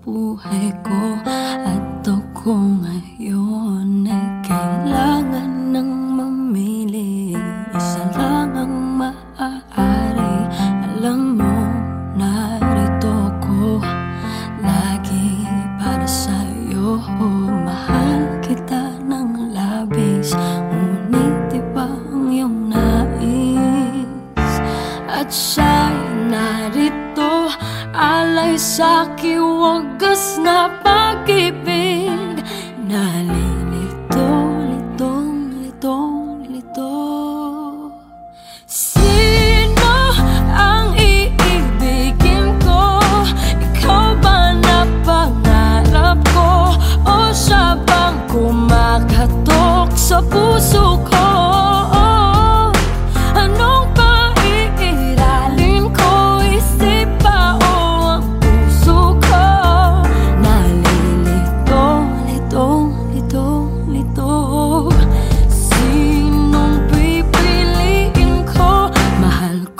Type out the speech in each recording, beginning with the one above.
buhay ko At ako ngayon ay kailangan ng mamili. Isa lang ang maaari. Alam mo, narito ko Lagi para sa'yo. Mahal kita ng labis Ngunit iba ang iyong nais. At narito Alay sa kiwagas na pag-ibig Nalilito,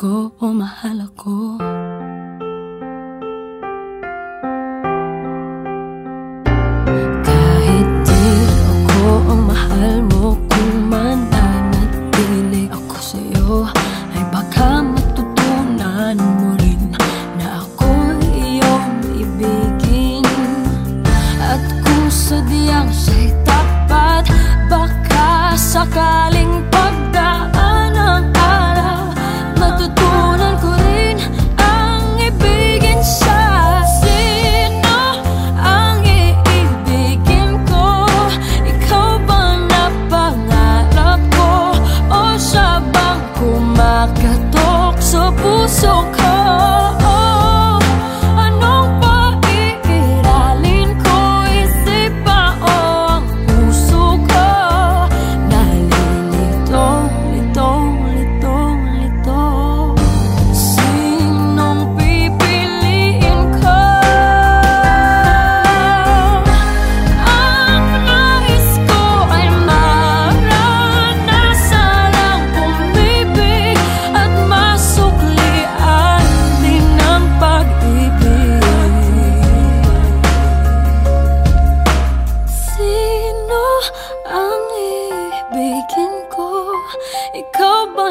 ko o mahal ako? Kahit di ako ang mahal mo Kung mananatili ako sa'yo Ay baka matutunan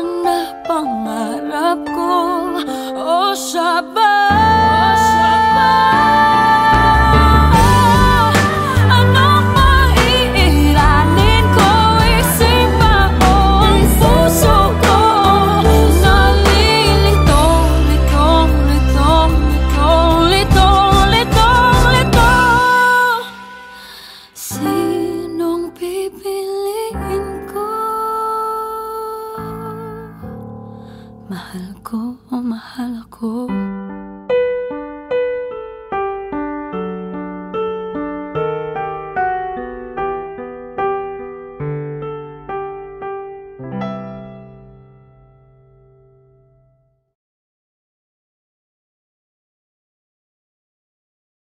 na pangarap ko? O siya ba? Mahal ko o mahal ako.